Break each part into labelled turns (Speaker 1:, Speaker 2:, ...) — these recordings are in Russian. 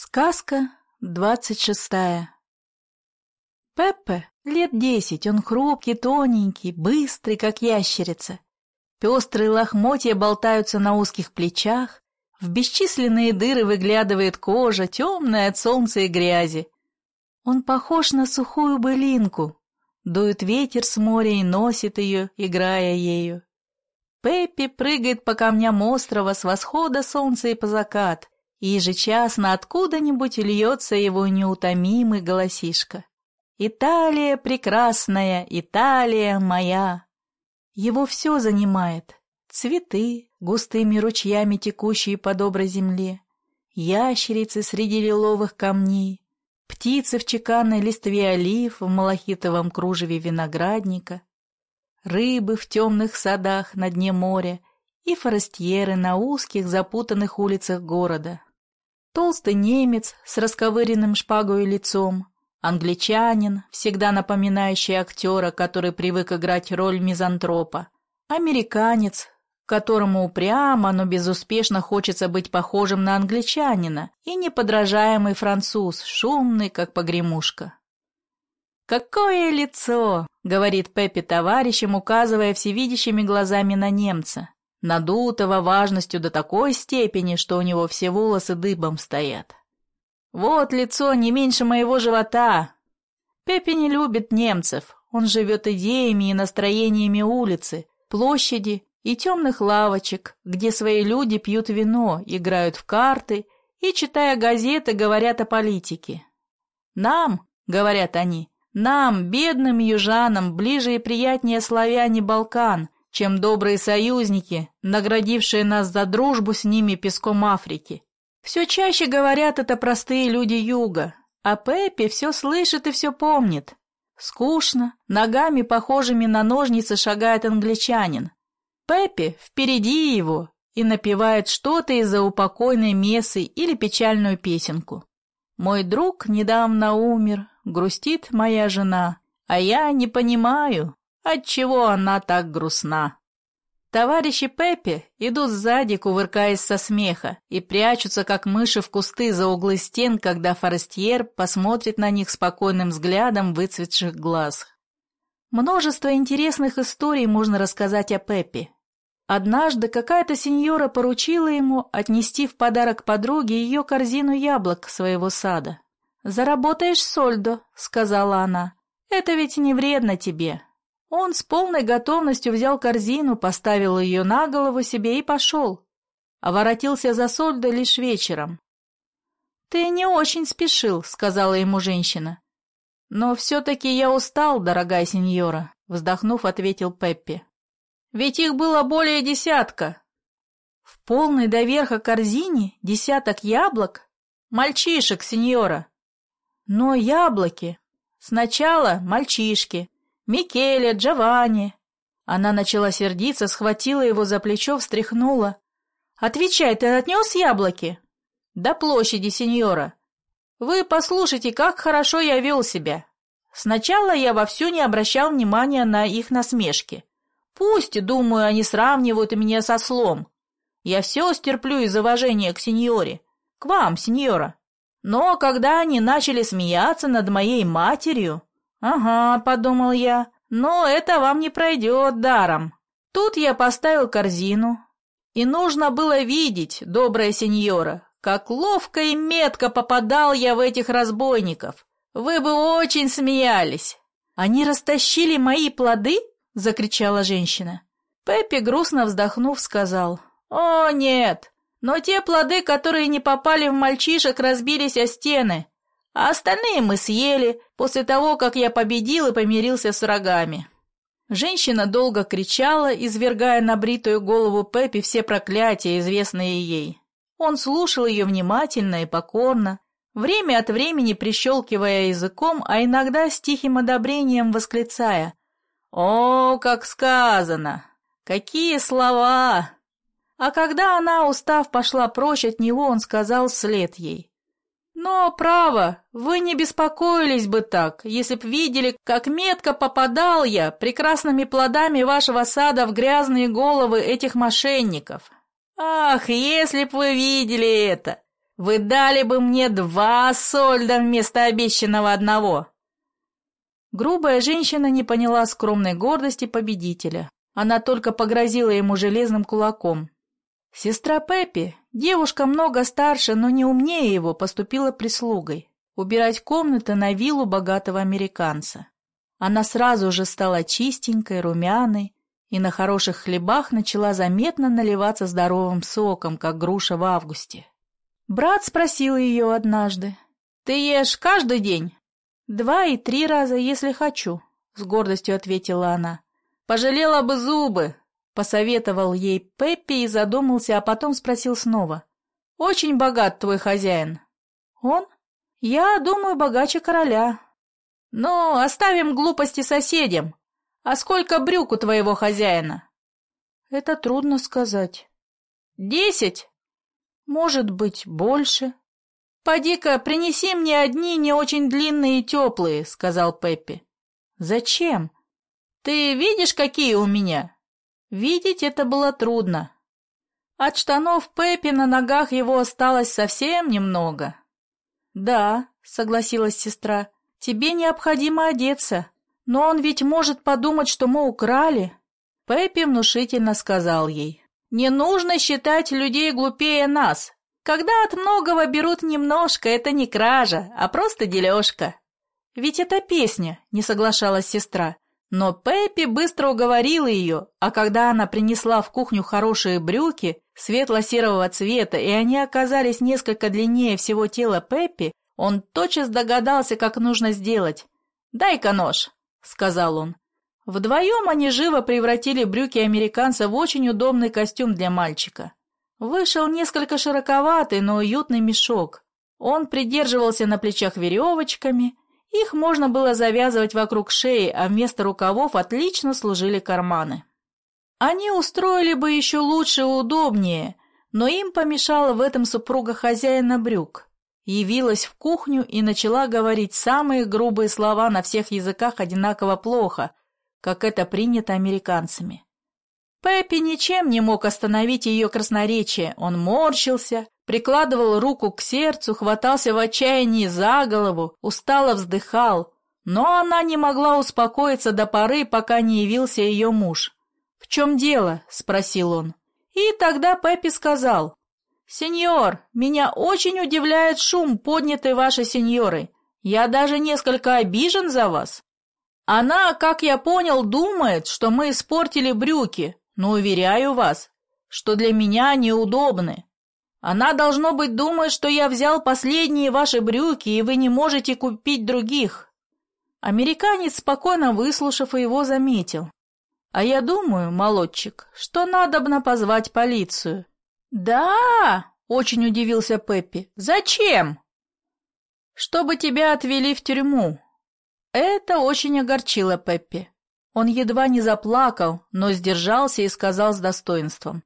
Speaker 1: Сказка двадцать шестая Пеппе лет десять, он хрупкий, тоненький, быстрый, как ящерица. Пестрые лохмотья болтаются на узких плечах, в бесчисленные дыры выглядывает кожа, темная от солнца и грязи. Он похож на сухую былинку, дует ветер с моря и носит ее, играя ею. Пеппи прыгает по камням острова с восхода солнца и по закат — и ежечасно откуда-нибудь льется его неутомимый голосишка. «Италия прекрасная, Италия моя!» Его все занимает. Цветы, густыми ручьями текущие по доброй земле, ящерицы среди лиловых камней, птицы в чеканной листве олив в малахитовом кружеве виноградника, рыбы в темных садах на дне моря и форестьеры на узких запутанных улицах города. Толстый немец с расковыренным шпагой лицом, англичанин, всегда напоминающий актера, который привык играть роль мизантропа, американец, которому упрямо, но безуспешно хочется быть похожим на англичанина, и неподражаемый француз, шумный, как погремушка. «Какое лицо!» — говорит Пеппи товарищем, указывая всевидящими глазами на немца надутого важностью до такой степени, что у него все волосы дыбом стоят. Вот лицо не меньше моего живота. Пеппи не любит немцев, он живет идеями и настроениями улицы, площади и темных лавочек, где свои люди пьют вино, играют в карты и, читая газеты, говорят о политике. Нам, говорят они, нам, бедным южанам, ближе и приятнее славяне Балкан — чем добрые союзники, наградившие нас за дружбу с ними песком Африки. Все чаще говорят это простые люди юга, а Пеппи все слышит и все помнит. Скучно, ногами, похожими на ножницы, шагает англичанин. Пеппи впереди его и напевает что-то из-за упокойной мессы или печальную песенку. «Мой друг недавно умер, грустит моя жена, а я не понимаю, Отчего она так грустна? Товарищи Пеппи идут сзади, кувыркаясь со смеха, и прячутся, как мыши в кусты за углы стен, когда Форестьер посмотрит на них спокойным взглядом выцветших глаз. Множество интересных историй можно рассказать о Пеппи. Однажды какая-то сеньора поручила ему отнести в подарок подруге ее корзину яблок своего сада. «Заработаешь сольдо», — сказала она. «Это ведь не вредно тебе, он с полной готовностью взял корзину, поставил ее на голову себе и пошел, а воротился за Сольдо лишь вечером. «Ты не очень спешил», — сказала ему женщина. «Но все-таки я устал, дорогая сеньора», — вздохнув, ответил Пеппи. «Ведь их было более десятка». «В полной до верха корзине десяток яблок? Мальчишек, сеньора!» «Но яблоки. Сначала мальчишки, Микеле, Джованни!» Она начала сердиться, схватила его за плечо, встряхнула. «Отвечай, ты отнес яблоки?» «До площади, сеньора. Вы послушайте, как хорошо я вел себя. Сначала я вовсю не обращал внимания на их насмешки. Пусть, думаю, они сравнивают меня со слом. Я все стерплю из уважения к сеньоре. К вам, сеньора. Но когда они начали смеяться над моей матерью, «Ага», — подумал я, — «но это вам не пройдет даром». Тут я поставил корзину, и нужно было видеть, добрая сеньора, как ловко и метко попадал я в этих разбойников. Вы бы очень смеялись. Они растащили мои плоды? закричала женщина. Пеппи, грустно вздохнув, сказал: "О, нет. Но те плоды, которые не попали в мальчишек, разбились о стены а остальные мы съели после того, как я победил и помирился с врагами». Женщина долго кричала, извергая на бритую голову Пеппи все проклятия, известные ей. Он слушал ее внимательно и покорно, время от времени прищелкивая языком, а иногда с тихим одобрением восклицая. «О, как сказано! Какие слова!» А когда она, устав, пошла прочь от него, он сказал вслед ей. Но, право, вы не беспокоились бы так, если б видели, как метко попадал я прекрасными плодами вашего сада в грязные головы этих мошенников. Ах, если б вы видели это! Вы дали бы мне два сольда вместо обещанного одного!» Грубая женщина не поняла скромной гордости победителя. Она только погрозила ему железным кулаком. Сестра Пеппи, девушка много старше, но не умнее его, поступила прислугой. Убирать комнаты на виллу богатого американца. Она сразу же стала чистенькой, румяной, и на хороших хлебах начала заметно наливаться здоровым соком, как груша в августе. Брат спросил ее однажды, «Ты ешь каждый день?» «Два и три раза, если хочу», — с гордостью ответила она. «Пожалела бы зубы», — посоветовал ей Пеппи и задумался, а потом спросил снова. «Очень богат твой хозяин». «Он? Я думаю, богаче короля». «Ну, оставим глупости соседям. А сколько брюк у твоего хозяина?» «Это трудно сказать». «Десять?» «Может быть, больше». «Поди-ка, принеси мне одни не очень длинные и теплые», — сказал Пеппи. «Зачем? Ты видишь, какие у меня?» Видеть это было трудно. От штанов Пеппи на ногах его осталось совсем немного. «Да», — согласилась сестра, — «тебе необходимо одеться, но он ведь может подумать, что мы украли». Пеппи внушительно сказал ей, «Не нужно считать людей глупее нас. Когда от многого берут немножко, это не кража, а просто дележка. Ведь это песня, не соглашалась сестра. Но Пеппи быстро уговорила ее, а когда она принесла в кухню хорошие брюки светло-серого цвета, и они оказались несколько длиннее всего тела Пеппи, он тотчас догадался, как нужно сделать. «Дай-ка нож», — сказал он. Вдвоем они живо превратили брюки американца в очень удобный костюм для мальчика. Вышел несколько широковатый, но уютный мешок. Он придерживался на плечах веревочками, их можно было завязывать вокруг шеи, а вместо рукавов отлично служили карманы. Они устроили бы еще лучше и удобнее, но им помешала в этом супруга хозяина брюк. Явилась в кухню и начала говорить самые грубые слова на всех языках одинаково плохо, как это принято американцами. Пеппи ничем не мог остановить ее красноречие. Он морщился, прикладывал руку к сердцу, хватался в отчаянии за голову, устало вздыхал. Но она не могла успокоиться до поры, пока не явился ее муж. «В чем дело?» — спросил он. И тогда Пеппи сказал. «Сеньор, меня очень удивляет шум, поднятый вашей сеньорой. Я даже несколько обижен за вас. Она, как я понял, думает, что мы испортили брюки, но уверяю вас, что для меня неудобны. Она, должно быть, думает, что я взял последние ваши брюки, и вы не можете купить других». Американец, спокойно выслушав его, заметил. «А я думаю, молодчик, что надобно позвать полицию». «Да!» — очень удивился Пеппи. «Зачем?» «Чтобы тебя отвели в тюрьму». Это очень огорчило Пеппи. Он едва не заплакал, но сдержался и сказал с достоинством.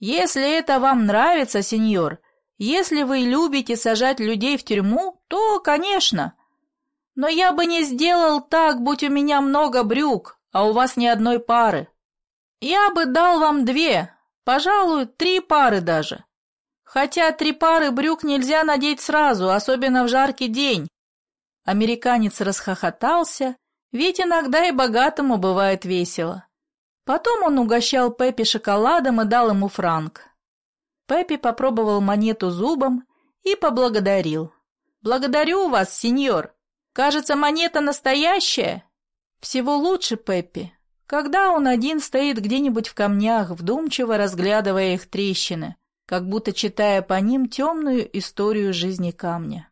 Speaker 1: «Если это вам нравится, сеньор, если вы любите сажать людей в тюрьму, то, конечно. Но я бы не сделал так, будь у меня много брюк, а у вас ни одной пары. Я бы дал вам две, пожалуй, три пары даже. Хотя три пары брюк нельзя надеть сразу, особенно в жаркий день». Американец расхохотался ведь иногда и богатому бывает весело. Потом он угощал Пеппи шоколадом и дал ему франк. Пеппи попробовал монету зубом и поблагодарил. «Благодарю вас, сеньор. Кажется, монета настоящая». Всего лучше Пеппи, когда он один стоит где-нибудь в камнях, вдумчиво разглядывая их трещины, как будто читая по ним темную историю жизни камня.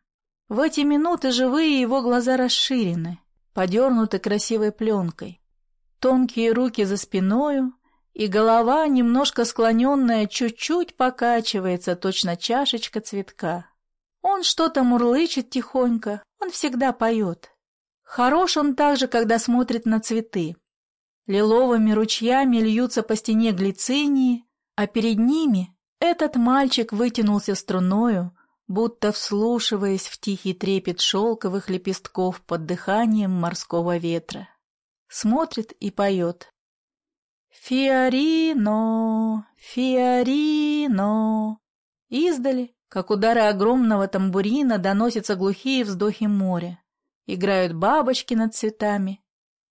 Speaker 1: В эти минуты живые его глаза расширены, подернуты красивой пленкой. Тонкие руки за спиною, и голова, немножко склоненная, чуть-чуть покачивается, точно чашечка цветка. Он что-то мурлычет тихонько, он всегда поет. Хорош он также, когда смотрит на цветы. Лиловыми ручьями льются по стене глицинии, а перед ними этот мальчик вытянулся струною, будто вслушиваясь в тихий трепет шелковых лепестков под дыханием морского ветра. Смотрит и поет. «Фиорино, Фиорино!» Издали, как удары огромного тамбурина доносятся глухие вздохи моря. Играют бабочки над цветами.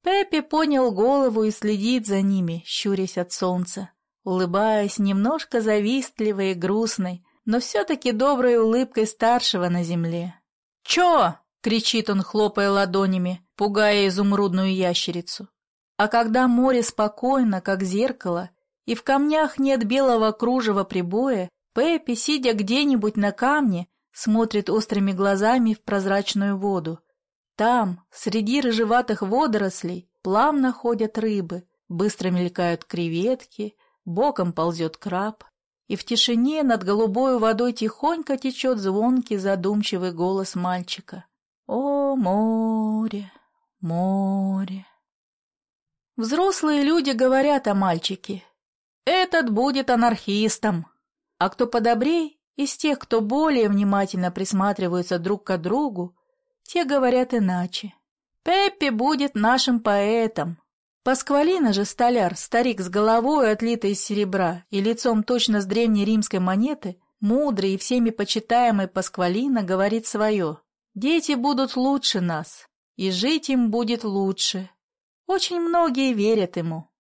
Speaker 1: Пеппи понял голову и следит за ними, щурясь от солнца, улыбаясь немножко завистливой и грустной, но все-таки доброй улыбкой старшего на земле. «Чё?» — кричит он, хлопая ладонями, пугая изумрудную ящерицу. А когда море спокойно, как зеркало, и в камнях нет белого кружева прибоя, Пеппи, сидя где-нибудь на камне, смотрит острыми глазами в прозрачную воду. Там, среди рыжеватых водорослей, плавно ходят рыбы, быстро мелькают креветки, боком ползет краб, и в тишине над голубой водой тихонько течет звонкий задумчивый голос мальчика. «О, море, море!» Взрослые люди говорят о мальчике. Этот будет анархистом. А кто подобрей, из тех, кто более внимательно присматриваются друг к другу, те говорят иначе. Пеппи будет нашим поэтом. Пасквалина же столяр, старик с головой, отлитой из серебра, и лицом точно с древней римской монеты, мудрый и всеми почитаемый Пасквалина говорит свое. Дети будут лучше нас, и жить им будет лучше. Очень многие верят ему.